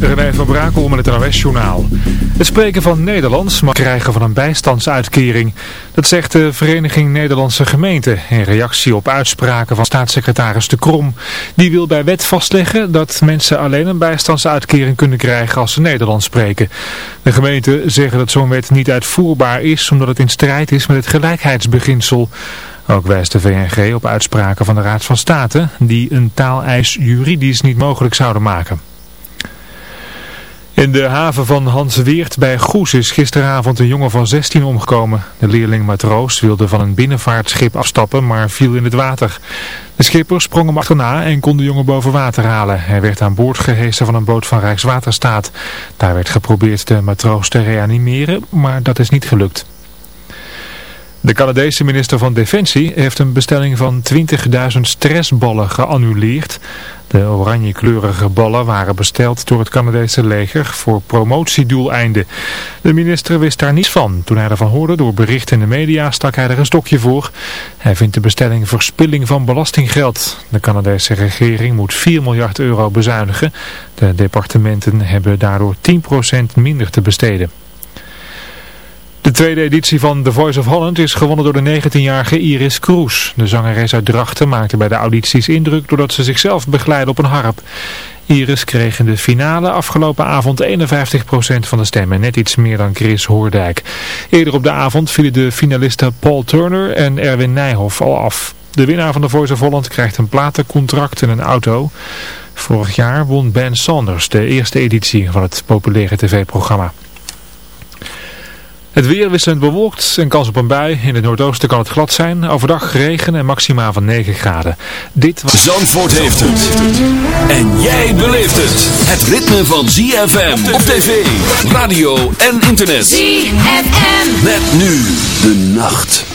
René van Brakel met het NOS-journaal. Het spreken van Nederlands mag krijgen van een bijstandsuitkering. Dat zegt de Vereniging Nederlandse Gemeenten in reactie op uitspraken van staatssecretaris De Krom. Die wil bij wet vastleggen dat mensen alleen een bijstandsuitkering kunnen krijgen als ze Nederlands spreken. De gemeenten zeggen dat zo'n wet niet uitvoerbaar is omdat het in strijd is met het gelijkheidsbeginsel. Ook wijst de VNG op uitspraken van de Raad van State die een taaleis juridisch niet mogelijk zouden maken. In de haven van Hans Weert bij Goes is gisteravond een jongen van 16 omgekomen. De leerling matroos wilde van een binnenvaartschip afstappen, maar viel in het water. De schipper sprong hem achterna en kon de jongen boven water halen. Hij werd aan boord gehesen van een boot van Rijkswaterstaat. Daar werd geprobeerd de matroos te reanimeren, maar dat is niet gelukt. De Canadese minister van Defensie heeft een bestelling van 20.000 stressballen geannuleerd. De oranje-kleurige ballen waren besteld door het Canadese leger voor promotiedoeleinden. De minister wist daar niets van. Toen hij ervan hoorde door berichten in de media stak hij er een stokje voor. Hij vindt de bestelling verspilling van belastinggeld. De Canadese regering moet 4 miljard euro bezuinigen. De departementen hebben daardoor 10% minder te besteden. De tweede editie van The Voice of Holland is gewonnen door de 19-jarige Iris Kroes. De zangeres uit Drachten maakte bij de audities indruk doordat ze zichzelf begeleidde op een harp. Iris kreeg in de finale afgelopen avond 51% van de stemmen, net iets meer dan Chris Hoordijk. Eerder op de avond vielen de finalisten Paul Turner en Erwin Nijhoff al af. De winnaar van The Voice of Holland krijgt een platencontract en een auto. Vorig jaar won Ben Sanders de eerste editie van het populaire tv-programma. Het weer wisselend bewolkt en kans op een bui. In het noordoosten kan het glad zijn. Overdag regen en maxima van 9 graden. Dit was... Zandvoort heeft het. En jij beleeft het. Het ritme van ZFM op tv, radio en internet. ZFM. Met nu de nacht.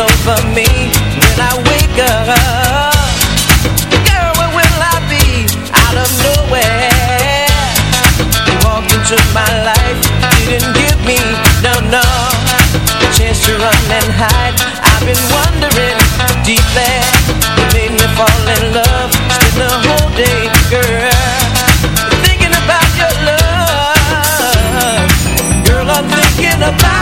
over me when I wake up. Girl, where will I be? Out of nowhere. You walked into my life, didn't give me no, no. the chance to run and hide. I've been wondering deep there. You made me fall in love. Spend the whole day, girl. Thinking about your love. Girl, I'm thinking about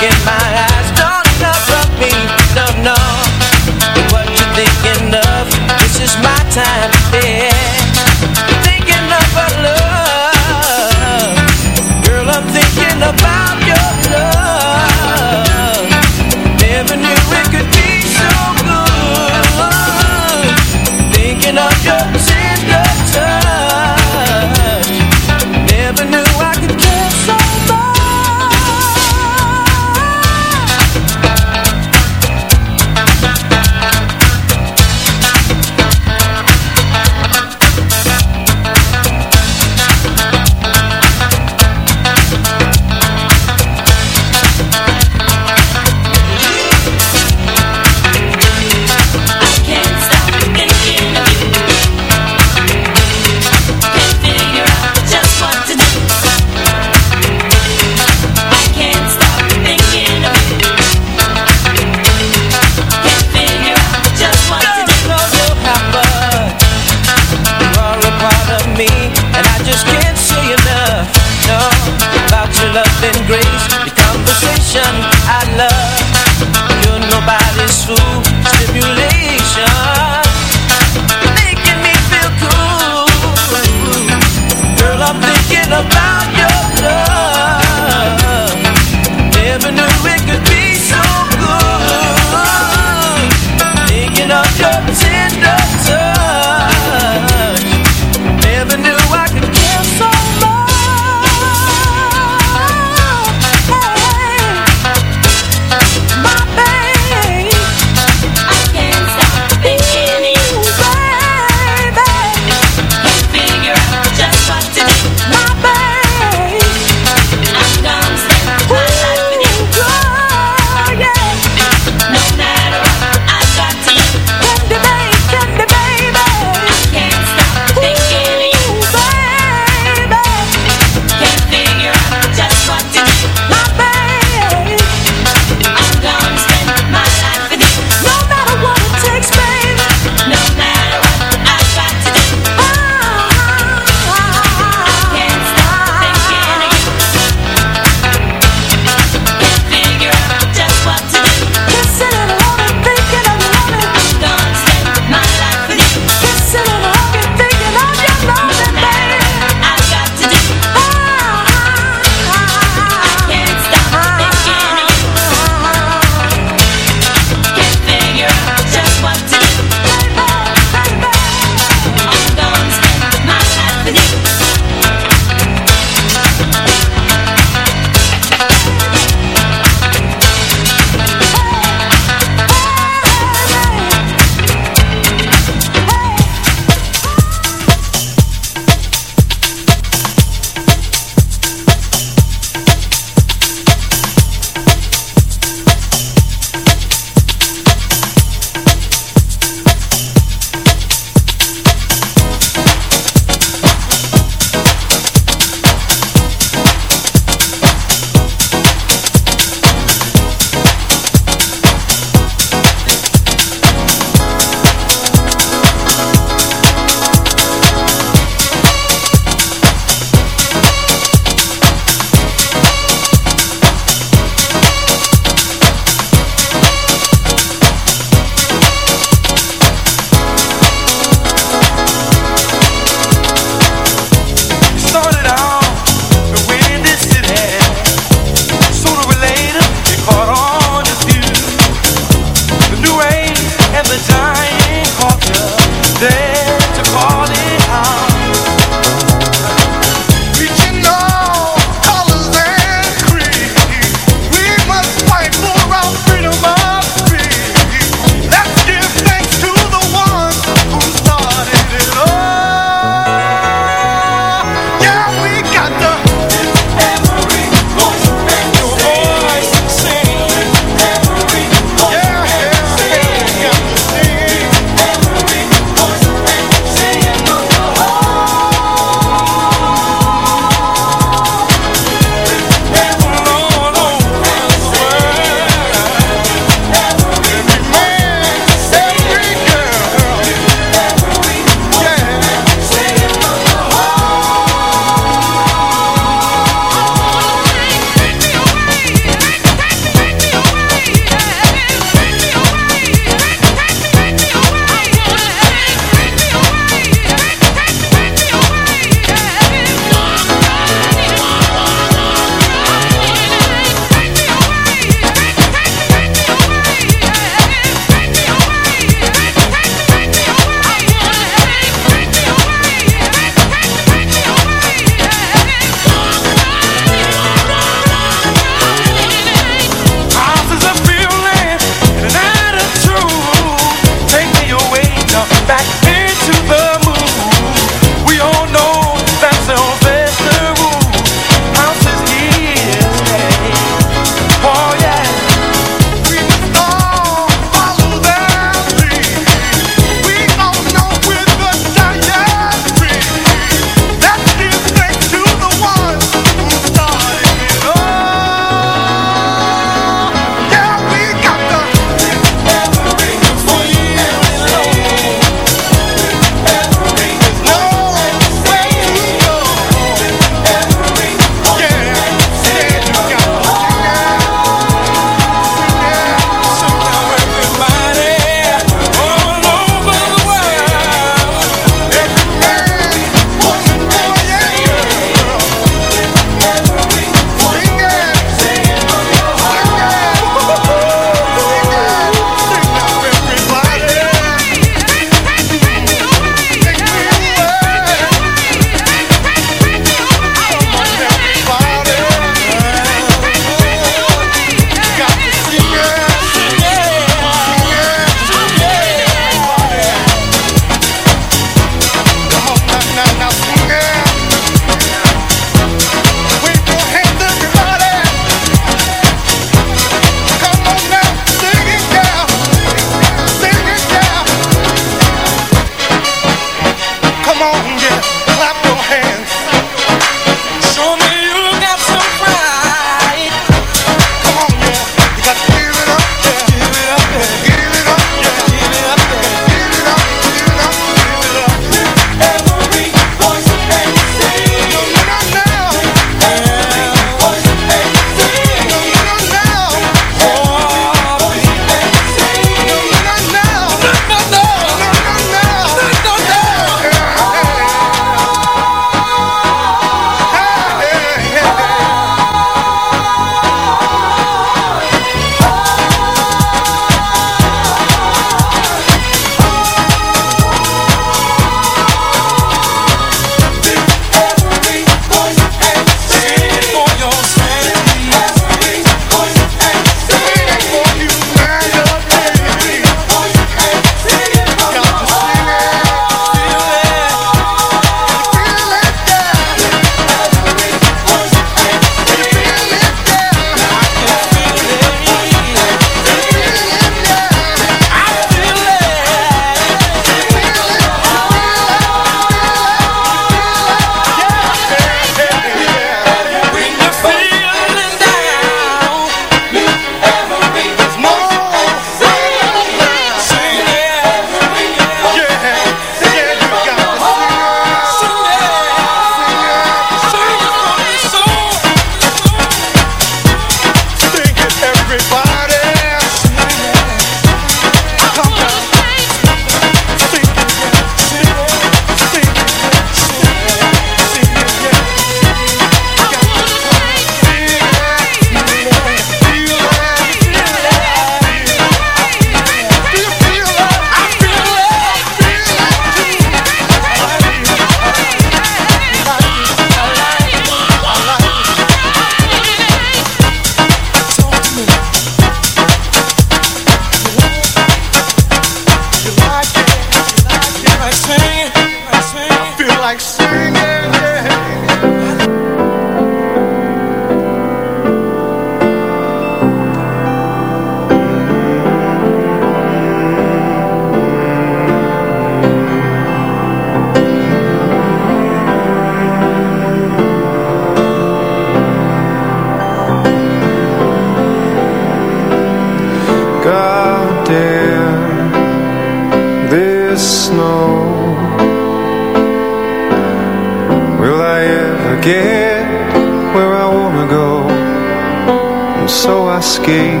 so I skated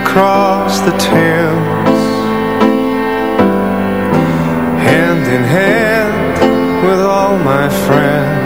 across the Thames. Hand in hand with all my friends.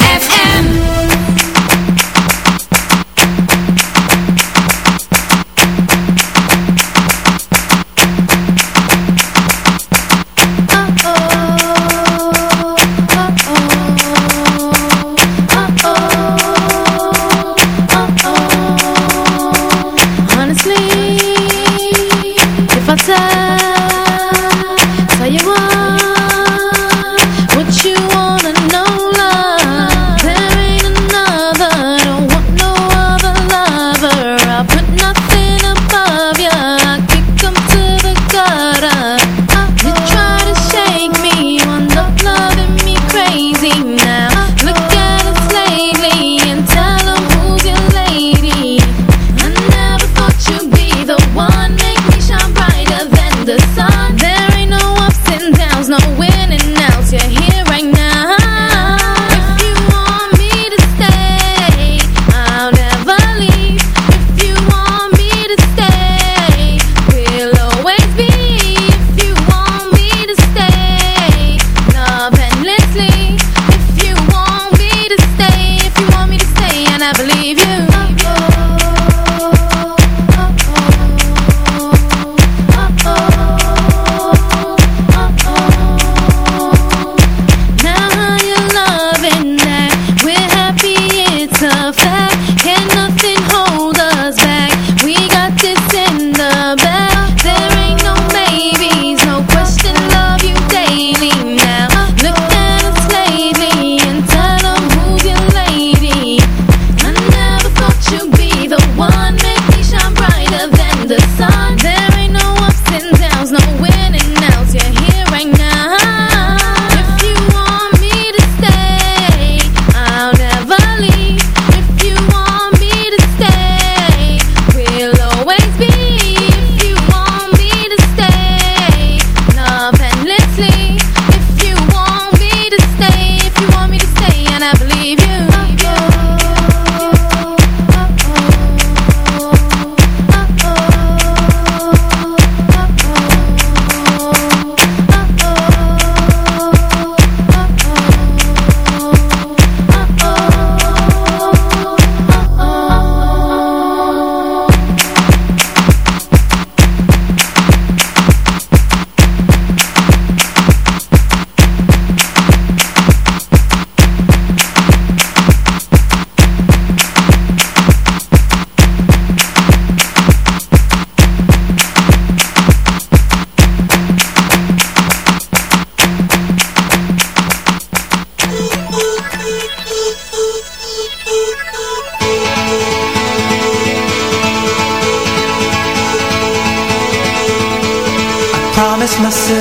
myself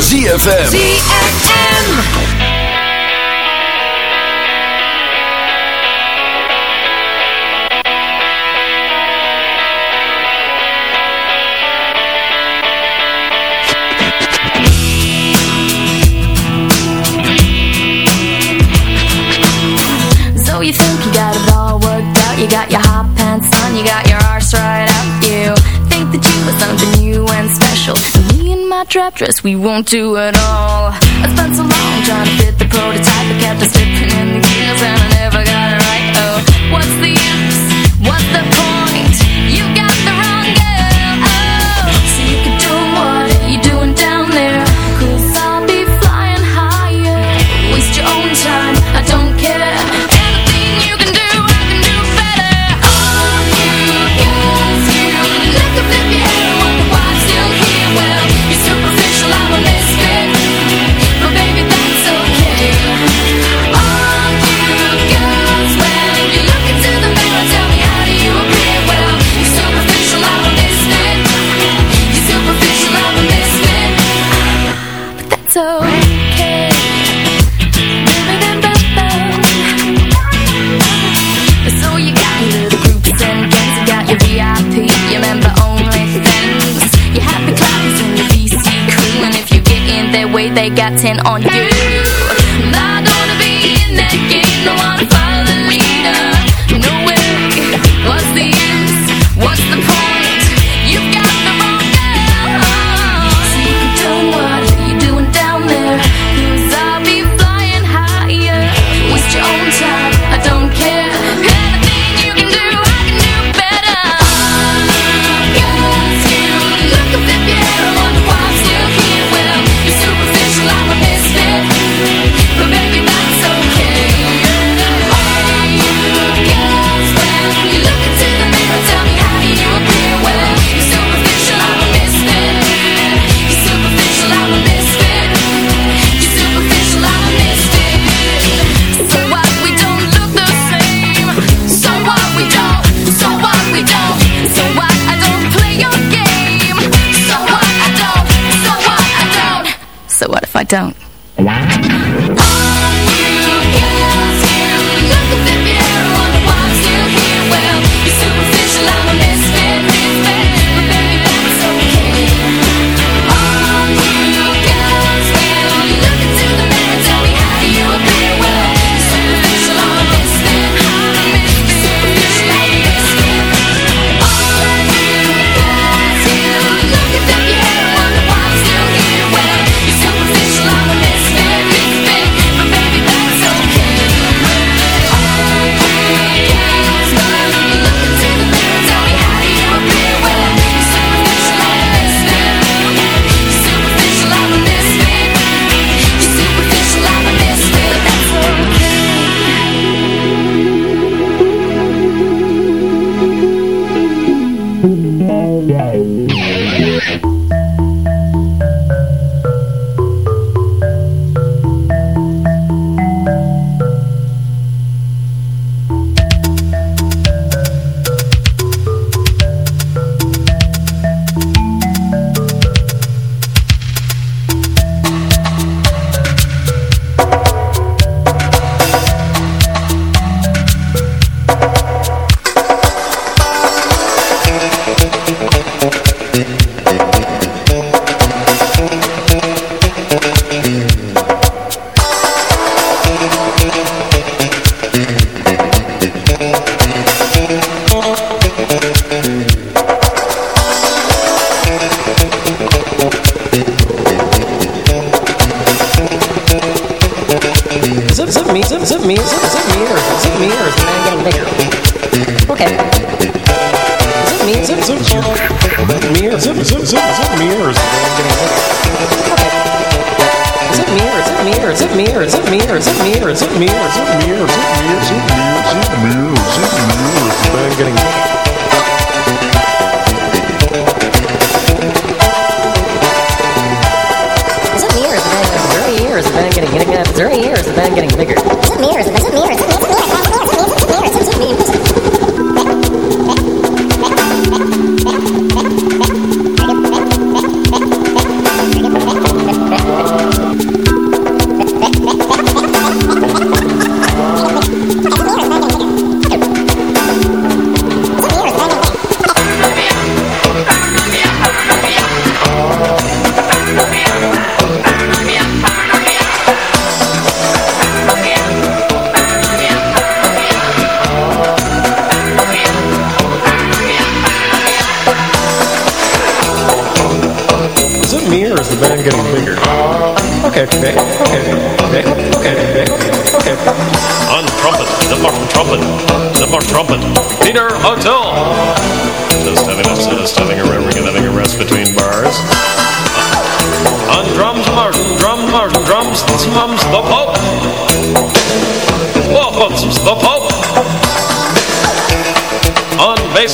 ZFM. ZFM. fortress, we won't do it all. I spent so long trying to got 10 on you.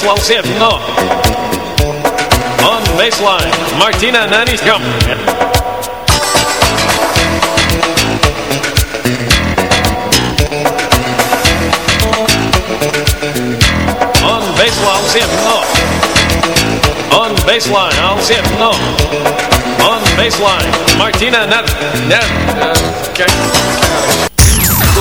Slavsevno. On baseline, Martina Nanishkamp. On baseline, Slavsevno. On baseline, I'll zegt no. On baseline, Martina Nan... Nan... Uh.